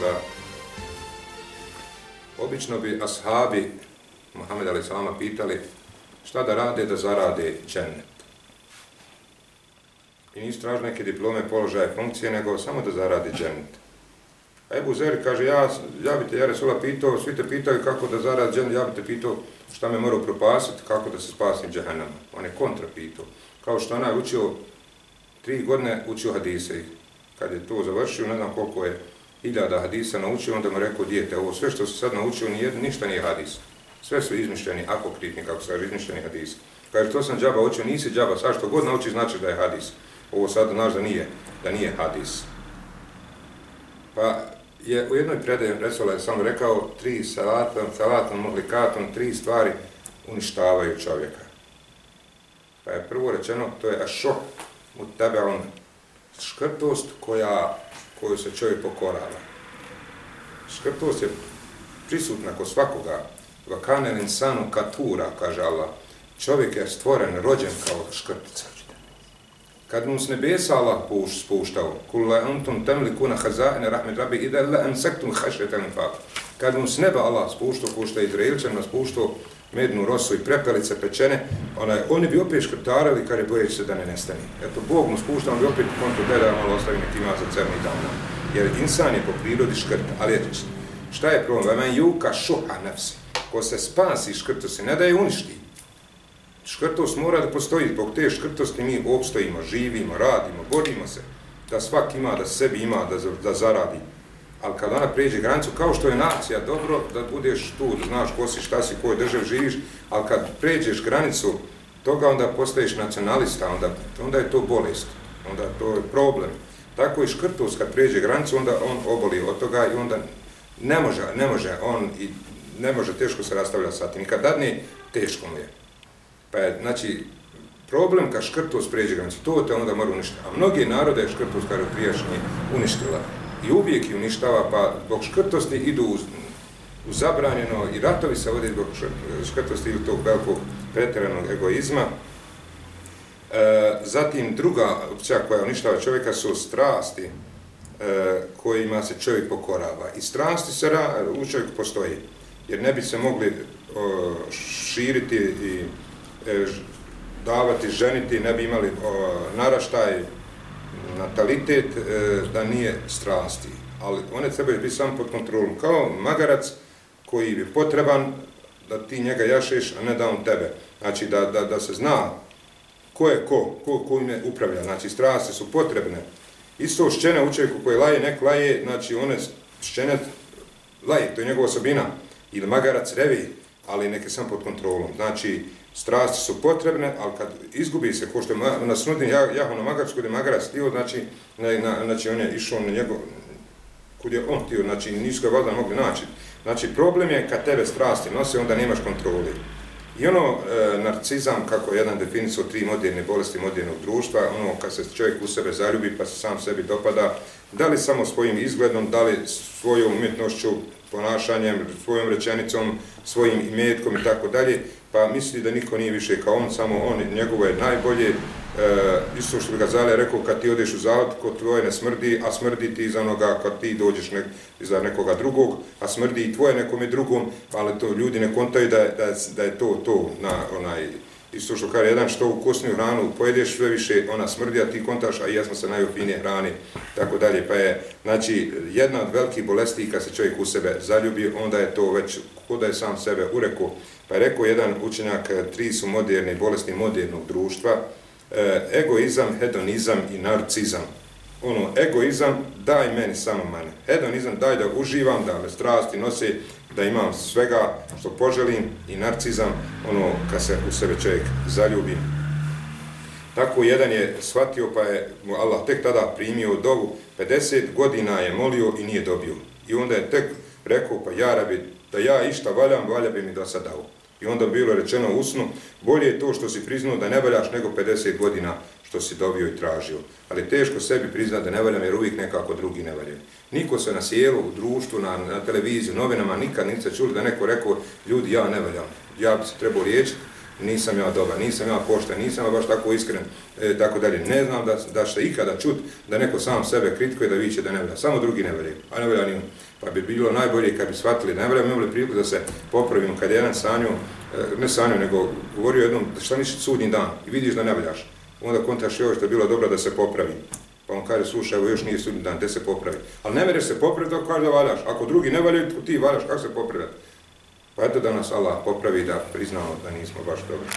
da obično bi ashabi Muhammed Ali Salama pitali šta da rade da zarade džennet. I nisu tražili neke diplome, položaje, funkcije, nego samo da zarade džennet. A Ebu Zer kaže, ja, ja bi te, ja Resula pitao, svi te pitaju kako da zarade džennet, ja bi te pitao šta me mora propasiti, kako da se spasim džahennama. On je kontra pitao. Kao što ona je učio, tri godine učio hadise. Kad je to završio, ne znam koliko je hiljada hadisa naučio, onda mu rekao, dijete, ovo sve što se sad naučio, nije, ništa nije hadis. Sve su izmišljeni, apokritni, kako se kaže, izmišljeni hadisi. Kaže, to sam džaba učio, nisi džaba, sad što god nauči znači da je hadis. Ovo sad znaš da nije, da nije hadis. Pa je u jednoj predaji Resola je samo rekao tri salatom, salatom, mohlikatom, tri stvari uništavaju čovjeka. Pa je prvo rečeno, to je ašok, u tebe on škrtost koja, koju se čovjek pokorava. Škrtost je prisutna kod svakoga. Vakane insanu katura, kaže Allah. Čovjek je stvoren, rođen kao škrtica. Kad mu s nebesa Allah puš, spuštao, kulla antum temli kuna hazaine rahmet rabi ida la ansektum hašetan fa. Kad mu s neba Allah spuštao, ko što je Izraelčan spuštao, mednu rosu i prepelice pečene, onaj, oni bi opet škrtarali kada je bojeći se da ne nestani. Eto, Bog mu spušta, on bi opet konto gleda, malo ostavi nek ima za crni dan. Jer insan je po prirodi škrt, ali je, šta je problem? Vemen juka šuha nefsi. Ko se spasi se ne da je uništi. Škrtost mora da postoji, zbog te škrtosti mi obstojimo, živimo, radimo, borimo se, da svak ima, da sebi ima, da, da zaradi ali kad ona pređe granicu, kao što je nacija, dobro da budeš tu, da znaš ko si, šta si, kojoj državi živiš, ali kad pređeš granicu toga, onda postaješ nacionalista, onda, onda je to bolest, onda to je problem. Tako i škrtost kad pređe granicu, onda on oboli od toga i onda ne može, ne može, on i ne može teško se rastavlja sa tim. Kad dadne, teško mu je. Pa je, znači, problem kad škrtost pređe granicu, to te onda mora uništiti. A mnogi narode je škrtost kada prijašnji uništila i uvijek ih uništava, pa zbog škrtosti idu u, u zabranjeno i ratovi se vode zbog škrtosti ili tog velikog pretjeranog egoizma. E, zatim druga opcija koja uništava čovjeka su strasti e, kojima se čovjek pokorava. I strasti se ra, u čovjeku postoji, jer ne bi se mogli o, širiti i e, davati, ženiti, ne bi imali o, naraštaj, natalitet e, da nije strasti, ali one trebaju biti samo pod kontrolom, kao magarac koji je potreban da ti njega jašeš, a ne da on tebe. Znači da, da, da se zna ko je ko, ko, ko ime upravlja, znači strasti su potrebne. Isto šćene u čovjeku koji laje, nek laje, znači one šćene laje, to je njegova osobina, ili magarac revi, ali neke sam pod kontrolom. Znači, strasti su potrebne, ali kad izgubi se, ko što je na snudin jahu na magarsku, gdje Magara stio, znači, na, na, znači on je išao na njegov, kod je on tio, znači nisu ga valjda mogli naći. Znači problem je kad tebe strasti nose, onda nemaš kontroli. I ono, e, narcizam, kako jedan definiciju tri moderne bolesti modernog društva, ono kad se čovjek u sebe zaljubi pa se sam sebi dopada, da li samo svojim izgledom, da li svojom umjetnošću, ponašanjem, svojom rečenicom, svojim imetkom i tako dalje, pa misli da niko nije više kao on, samo on, njegovo je najbolje, e, isto što bi Gazale rekao, kad ti odeš u zavod, kod tvoje ne smrdi, a smrdi ti iza onoga kad ti dođeš ne, iza nekoga drugog, a smrdi i tvoje nekome drugom, ali to ljudi ne kontaju da, da, da je to to na onaj, isto što kaže jedan što u kosniju hranu pojedeš sve više, ona smrdi, a ti kontaš, a ja smo se najofinije hrani, tako dalje. Pa je, znači, jedna od velikih bolesti kad se čovjek u sebe zaljubi, onda je to već, kod je sam sebe ureko. Pa je rekao jedan učenjak, eh, tri su moderne bolesti modernog društva, E, egoizam, hedonizam i narcizam. Ono, egoizam, daj meni samo mene. Hedonizam, daj da uživam, da me strasti nose, da imam svega što poželim i narcizam, ono, kad se u sebe čovjek zaljubi. Tako jedan je shvatio, pa je Allah tek tada primio dovu, 50 godina je molio i nije dobio. I onda je tek rekao, pa ja rabi, da ja išta valjam, valja bi mi da sad dao. I onda bilo rečeno usno, bolje je to što si priznao da ne valjaš nego 50 godina što si dobio i tražio. Ali teško sebi priznati da ne valjam jer uvijek nekako drugi ne valjaju. Niko se na sjelu, u društvu, na, na televiziji, novinama nikad niste čuli da neko rekao ljudi ja ne valjam. Ja bi se trebao liječiti nisam ja dobar, nisam ja pošten, nisam ja baš tako iskren, e, tako dalje. Ne znam da, da će ikada čut da neko sam sebe kritikuje da viće da ne velja. Samo drugi ne velja, a ne velja ni on. Pa bi bilo najbolje kad bi shvatili, ne velja, imali priliku da se popravimo kad je jedan sanju, e, ne sanju, nego govorio jednom, šta nisi sudnji dan i vidiš da ne veljaš. Onda kontaš još što je bilo dobro da se popravi. Pa on kaže, slušaj, evo još nije sudnji dan, te se popravi. Ali ne vereš se popraviti, ako kaže da valjaš. Ako drugi ne valjaju, ti valjaš, kako se popraviti? Pa eto da nas Allah popravi da priznamo da nismo baš dobri.